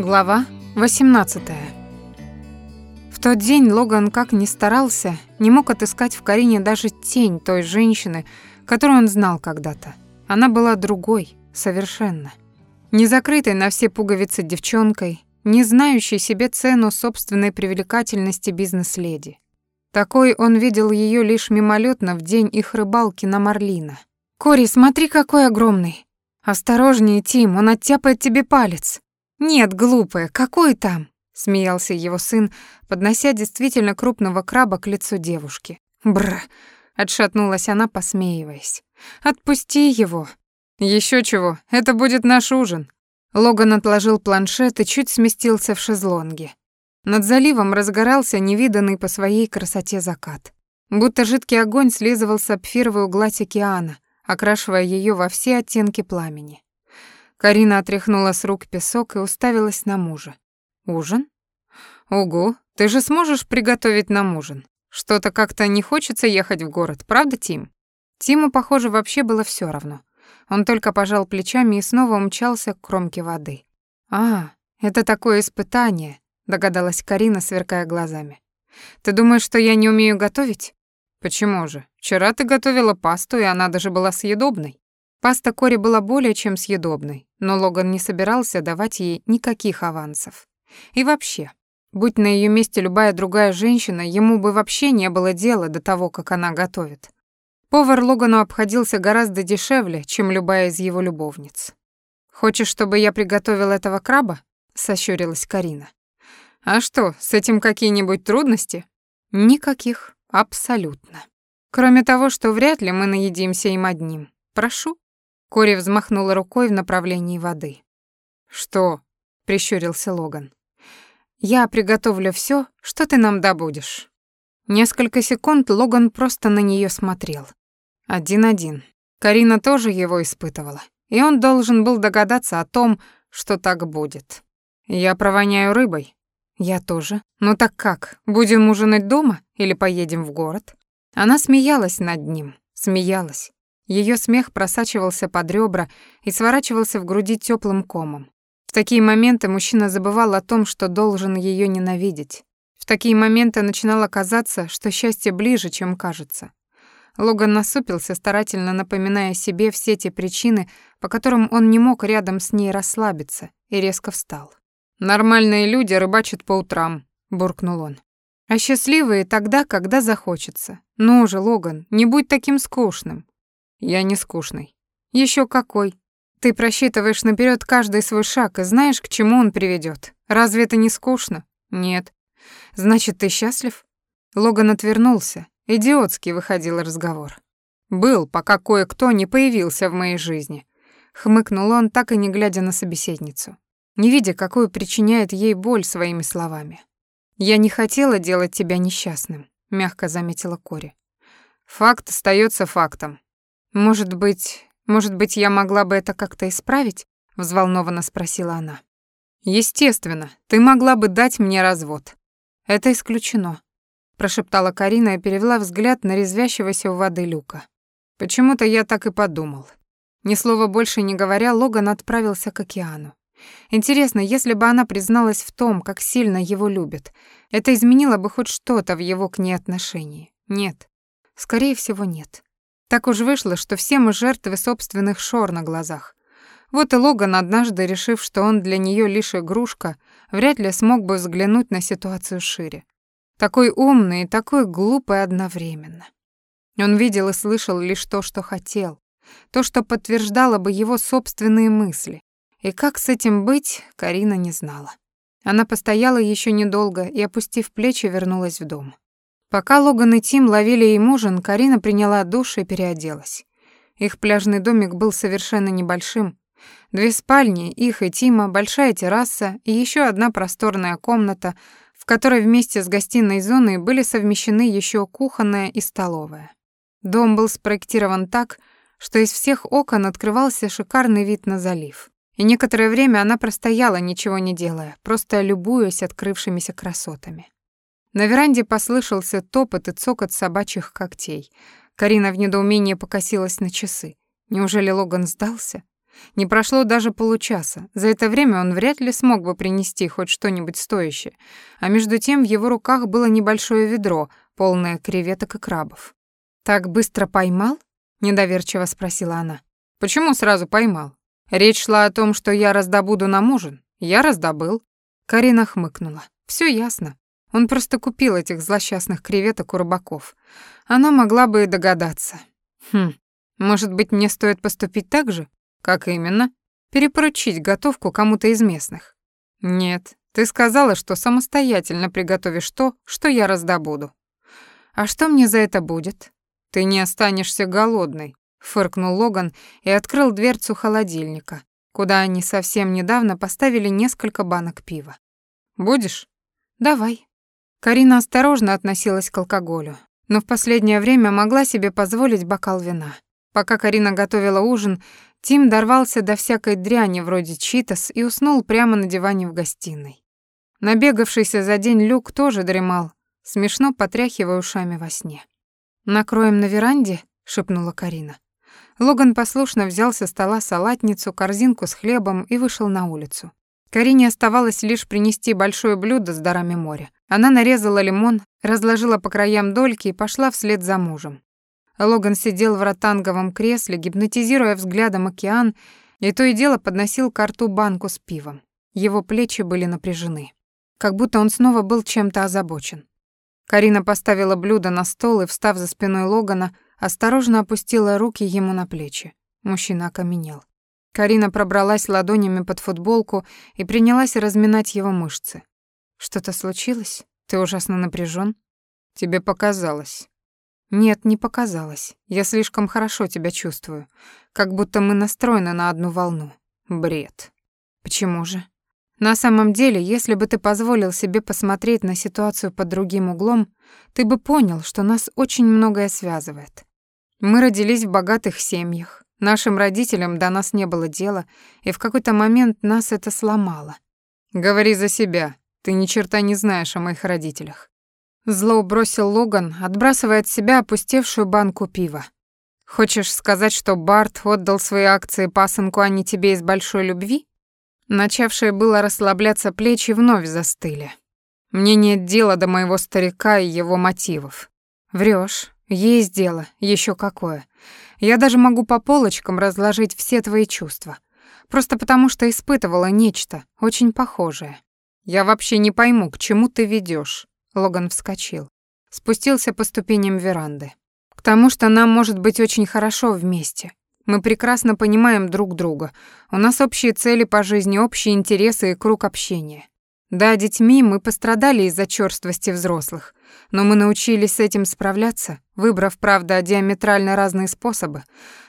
Глава 18. В тот день Логан, как ни старался, не мог отыскать в Карине даже тень той женщины, которую он знал когда-то. Она была другой, совершенно. Не закрытой на все пуговицы девчонкой, не знающей себе цену собственной привлекательности бизнес-леди. Такой он видел ее лишь мимолетно в день их рыбалки на Марлина. «Кори, смотри, какой огромный! Осторожнее, Тим, он оттяпает тебе палец!» «Нет, глупая, какой там?» — смеялся его сын, поднося действительно крупного краба к лицу девушки. «Бр!» — отшатнулась она, посмеиваясь. «Отпусти его!» Еще чего, это будет наш ужин!» Логан отложил планшет и чуть сместился в шезлонге. Над заливом разгорался невиданный по своей красоте закат. Будто жидкий огонь слизывал сапфировую гладь океана, окрашивая ее во все оттенки пламени. Карина отряхнула с рук песок и уставилась на мужа. «Ужин? Ого, ты же сможешь приготовить нам ужин? Что-то как-то не хочется ехать в город, правда, Тим?» Тиму, похоже, вообще было все равно. Он только пожал плечами и снова умчался к кромке воды. «А, это такое испытание», — догадалась Карина, сверкая глазами. «Ты думаешь, что я не умею готовить?» «Почему же? Вчера ты готовила пасту, и она даже была съедобной». Паста Кори была более чем съедобной, но Логан не собирался давать ей никаких авансов. И вообще, будь на ее месте любая другая женщина, ему бы вообще не было дела до того, как она готовит. Повар Логану обходился гораздо дешевле, чем любая из его любовниц. «Хочешь, чтобы я приготовил этого краба?» — сощурилась Карина. «А что, с этим какие-нибудь трудности?» «Никаких, абсолютно. Кроме того, что вряд ли мы наедимся им одним. Прошу». Кори взмахнула рукой в направлении воды. «Что?» — прищурился Логан. «Я приготовлю все, что ты нам добудешь». Несколько секунд Логан просто на нее смотрел. Один-один. Карина тоже его испытывала, и он должен был догадаться о том, что так будет. «Я провоняю рыбой». «Я тоже. Ну так как, будем ужинать дома или поедем в город?» Она смеялась над ним, смеялась. Ее смех просачивался под ребра и сворачивался в груди теплым комом. В такие моменты мужчина забывал о том, что должен ее ненавидеть. В такие моменты начинало казаться, что счастье ближе, чем кажется. Логан насупился, старательно напоминая себе все те причины, по которым он не мог рядом с ней расслабиться, и резко встал. «Нормальные люди рыбачат по утрам», — буркнул он. «А счастливые тогда, когда захочется. Ну же, Логан, не будь таким скучным. Я не скучный. Еще какой. Ты просчитываешь наперед каждый свой шаг и знаешь, к чему он приведет. Разве это не скучно? Нет. Значит, ты счастлив? Логан отвернулся. Идиотский выходил разговор. Был, пока кое-кто не появился в моей жизни. Хмыкнул он, так и не глядя на собеседницу, не видя, какую причиняет ей боль своими словами. «Я не хотела делать тебя несчастным», — мягко заметила Кори. «Факт остается фактом. «Может быть, может быть, я могла бы это как-то исправить?» — взволнованно спросила она. «Естественно, ты могла бы дать мне развод». «Это исключено», — прошептала Карина и перевела взгляд на резвящегося у воды Люка. «Почему-то я так и подумал». Ни слова больше не говоря, Логан отправился к океану. Интересно, если бы она призналась в том, как сильно его любит, это изменило бы хоть что-то в его к ней отношении? Нет. Скорее всего, нет. Так уж вышло, что все мы жертвы собственных шор на глазах. Вот и Логан, однажды решив, что он для нее лишь игрушка, вряд ли смог бы взглянуть на ситуацию шире. Такой умный и такой глупый одновременно. Он видел и слышал лишь то, что хотел, то, что подтверждало бы его собственные мысли. И как с этим быть, Карина не знала. Она постояла еще недолго и, опустив плечи, вернулась в дом. Пока Логан и Тим ловили им ужин, Карина приняла душ и переоделась. Их пляжный домик был совершенно небольшим. Две спальни, их и Тима, большая терраса и еще одна просторная комната, в которой вместе с гостиной зоной были совмещены еще кухонная и столовая. Дом был спроектирован так, что из всех окон открывался шикарный вид на залив. И некоторое время она простояла, ничего не делая, просто любуясь открывшимися красотами. На веранде послышался топот и цокот собачьих когтей. Карина в недоумении покосилась на часы. Неужели Логан сдался? Не прошло даже получаса. За это время он вряд ли смог бы принести хоть что-нибудь стоящее. А между тем в его руках было небольшое ведро, полное креветок и крабов. «Так быстро поймал?» — недоверчиво спросила она. «Почему сразу поймал? Речь шла о том, что я раздобуду нам ужин. Я раздобыл». Карина хмыкнула. Все ясно. Он просто купил этих злосчастных креветок у рыбаков. Она могла бы и догадаться. Хм, может быть, мне стоит поступить так же? Как именно? Перепоручить готовку кому-то из местных. Нет, ты сказала, что самостоятельно приготовишь то, что я раздобуду. А что мне за это будет? Ты не останешься голодной, фыркнул Логан и открыл дверцу холодильника, куда они совсем недавно поставили несколько банок пива. Будешь? Давай. Карина осторожно относилась к алкоголю, но в последнее время могла себе позволить бокал вина. Пока Карина готовила ужин, Тим дорвался до всякой дряни вроде читас и уснул прямо на диване в гостиной. Набегавшийся за день Люк тоже дремал, смешно потряхивая ушами во сне. «Накроем на веранде?» — шепнула Карина. Логан послушно взял со стола салатницу, корзинку с хлебом и вышел на улицу. Карине оставалось лишь принести большое блюдо с дарами моря. Она нарезала лимон, разложила по краям дольки и пошла вслед за мужем. Логан сидел в ротанговом кресле, гипнотизируя взглядом океан, и то и дело подносил к рту банку с пивом. Его плечи были напряжены, как будто он снова был чем-то озабочен. Карина поставила блюдо на стол и, встав за спиной Логана, осторожно опустила руки ему на плечи. Мужчина окаменел. Карина пробралась ладонями под футболку и принялась разминать его мышцы. «Что-то случилось? Ты ужасно напряжен? Тебе показалось». «Нет, не показалось. Я слишком хорошо тебя чувствую. Как будто мы настроены на одну волну. Бред». «Почему же?» «На самом деле, если бы ты позволил себе посмотреть на ситуацию под другим углом, ты бы понял, что нас очень многое связывает. Мы родились в богатых семьях, Нашим родителям до нас не было дела, и в какой-то момент нас это сломало. Говори за себя. Ты ни черта не знаешь о моих родителях. Зло бросил Логан, отбрасывая от себя опустевшую банку пива. Хочешь сказать, что Барт отдал свои акции пасынку, а не тебе из большой любви? Начавшие было расслабляться плечи вновь застыли. Мне нет дела до моего старика и его мотивов. Врешь, есть дело, еще какое. Я даже могу по полочкам разложить все твои чувства. Просто потому, что испытывала нечто очень похожее. Я вообще не пойму, к чему ты ведешь. Логан вскочил. Спустился по ступеням веранды. К тому, что нам может быть очень хорошо вместе. Мы прекрасно понимаем друг друга. У нас общие цели по жизни, общие интересы и круг общения. Да, детьми мы пострадали из-за чёрствости взрослых, но мы научились с этим справляться, выбрав, правда, диаметрально разные способы.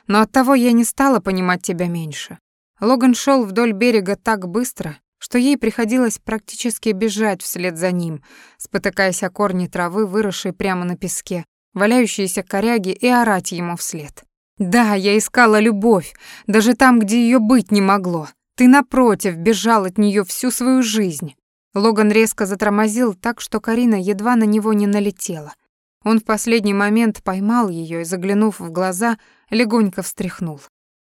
Но оттого я не стала понимать тебя меньше. Логан шел вдоль берега так быстро, что ей приходилось практически бежать вслед за ним, спотыкаясь о корни травы, выросшей прямо на песке, валяющиеся коряги и орать ему вслед. Да, я искала любовь, даже там, где ее быть не могло. Ты, напротив, бежал от нее всю свою жизнь. Логан резко затормозил так, что Карина едва на него не налетела. Он в последний момент поймал ее и, заглянув в глаза, легонько встряхнул.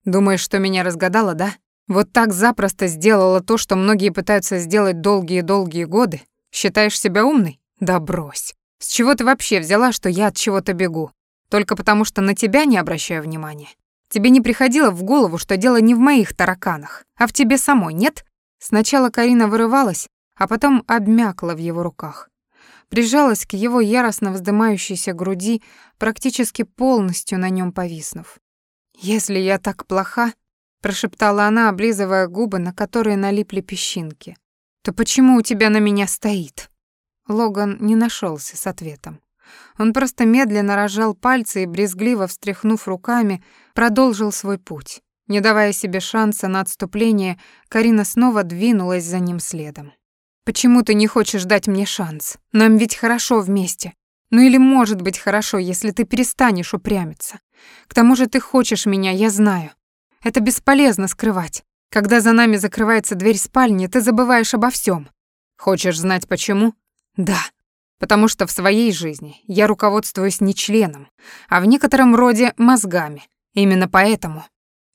«Думаешь, что меня разгадала, да? Вот так запросто сделала то, что многие пытаются сделать долгие-долгие годы? Считаешь себя умной? Да брось. С чего ты вообще взяла, что я от чего-то бегу? Только потому, что на тебя не обращаю внимания? Тебе не приходило в голову, что дело не в моих тараканах, а в тебе самой, нет?» Сначала Карина вырывалась, а потом обмякла в его руках. Прижалась к его яростно вздымающейся груди, практически полностью на нем повиснув. «Если я так плоха», — прошептала она, облизывая губы, на которые налипли песчинки, «то почему у тебя на меня стоит?» Логан не нашелся с ответом. Он просто медленно разжал пальцы и, брезгливо встряхнув руками, продолжил свой путь. Не давая себе шанса на отступление, Карина снова двинулась за ним следом. Почему ты не хочешь дать мне шанс? Нам ведь хорошо вместе. Ну или может быть хорошо, если ты перестанешь упрямиться. К тому же ты хочешь меня, я знаю. Это бесполезно скрывать. Когда за нами закрывается дверь спальни, ты забываешь обо всем. Хочешь знать почему? Да. Потому что в своей жизни я руководствуюсь не членом, а в некотором роде мозгами. Именно поэтому.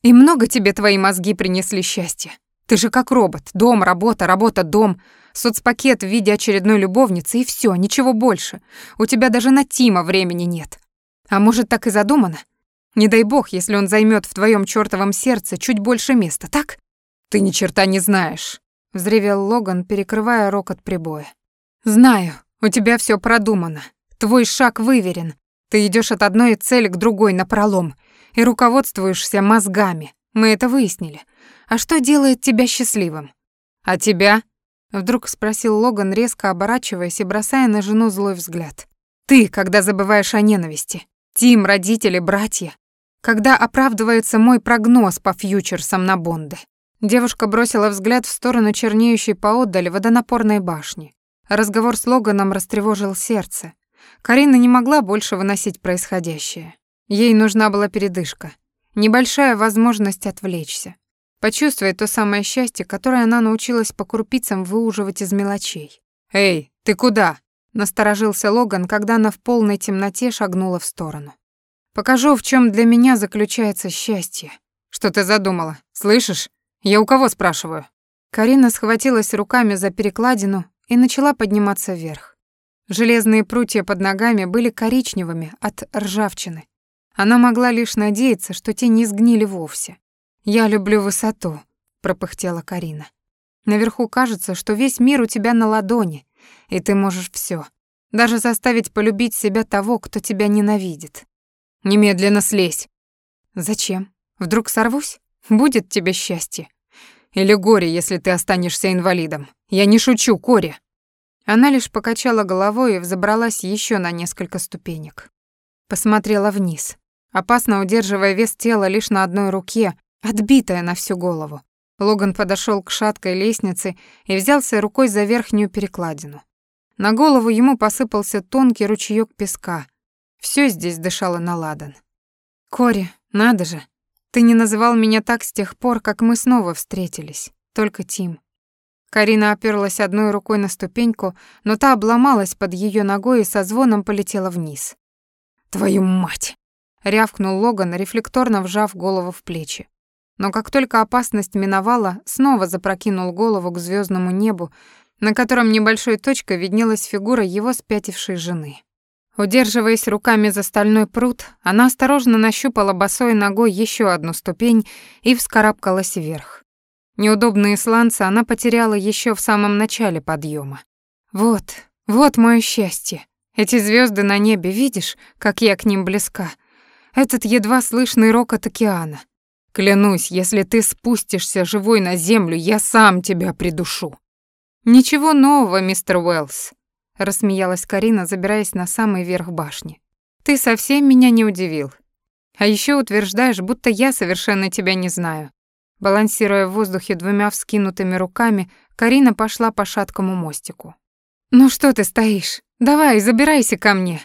И много тебе твои мозги принесли счастья. Ты же как робот. Дом, работа, работа, дом. Соцпакет в виде очередной любовницы, и все, ничего больше. У тебя даже на Тима времени нет. А может, так и задумано? Не дай бог, если он займет в твоем чёртовом сердце чуть больше места, так? Ты ни черта не знаешь, взревел Логан, перекрывая рокот прибоя. Знаю, у тебя все продумано. Твой шаг выверен. Ты идешь от одной цели к другой напролом и руководствуешься мозгами. Мы это выяснили. А что делает тебя счастливым? А тебя? Вдруг спросил Логан, резко оборачиваясь и бросая на жену злой взгляд. Ты, когда забываешь о ненависти. Тим, родители, братья. Когда оправдывается мой прогноз по фьючерсам на Бонды. Девушка бросила взгляд в сторону чернеющей поодаль водонапорной башни. Разговор с Логаном растревожил сердце. Карина не могла больше выносить происходящее. Ей нужна была передышка, небольшая возможность отвлечься, почувствовать то самое счастье, которое она научилась по крупицам выуживать из мелочей. «Эй, ты куда?» — насторожился Логан, когда она в полной темноте шагнула в сторону. «Покажу, в чем для меня заключается счастье. Что ты задумала? Слышишь? Я у кого спрашиваю?» Карина схватилась руками за перекладину и начала подниматься вверх. Железные прутья под ногами были коричневыми от ржавчины. Она могла лишь надеяться, что те не сгнили вовсе. «Я люблю высоту», — пропыхтела Карина. «Наверху кажется, что весь мир у тебя на ладони, и ты можешь все, даже заставить полюбить себя того, кто тебя ненавидит. Немедленно слезь». «Зачем? Вдруг сорвусь? Будет тебе счастье. Или горе, если ты останешься инвалидом. Я не шучу, Кори». Она лишь покачала головой и взобралась еще на несколько ступенек. Посмотрела вниз, опасно удерживая вес тела лишь на одной руке, отбитая на всю голову. Логан подошел к шаткой лестнице и взялся рукой за верхнюю перекладину. На голову ему посыпался тонкий ручеёк песка. Все здесь дышало на ладан. «Кори, надо же, ты не называл меня так с тех пор, как мы снова встретились. Только Тим. Карина оперлась одной рукой на ступеньку, но та обломалась под ее ногой и со звоном полетела вниз. «Твою мать!» — рявкнул Логан, рефлекторно вжав голову в плечи. Но как только опасность миновала, снова запрокинул голову к звездному небу, на котором небольшой точкой виднелась фигура его спятившей жены. Удерживаясь руками за стальной пруд, она осторожно нащупала босой ногой еще одну ступень и вскарабкалась вверх. Неудобные сланцы она потеряла еще в самом начале подъема. Вот, вот мое счастье. Эти звезды на небе, видишь, как я к ним близка? Этот едва слышный рокот океана. Клянусь, если ты спустишься живой на землю, я сам тебя придушу. Ничего нового, мистер Уэллс рассмеялась Карина, забираясь на самый верх башни. Ты совсем меня не удивил. А еще утверждаешь, будто я совершенно тебя не знаю. Балансируя в воздухе двумя вскинутыми руками, Карина пошла по шаткому мостику. Ну что ты стоишь? Давай, забирайся ко мне.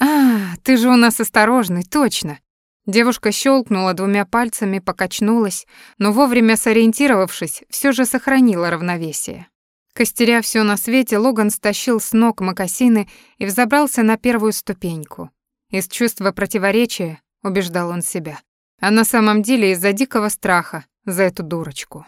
А, ты же у нас осторожный, точно. Девушка щелкнула двумя пальцами, покачнулась, но вовремя сориентировавшись, все же сохранила равновесие. Костеря все на свете, Логан стащил с ног мокасины и взобрался на первую ступеньку. Из чувства противоречия, убеждал он себя, а на самом деле из-за дикого страха за эту дурочку.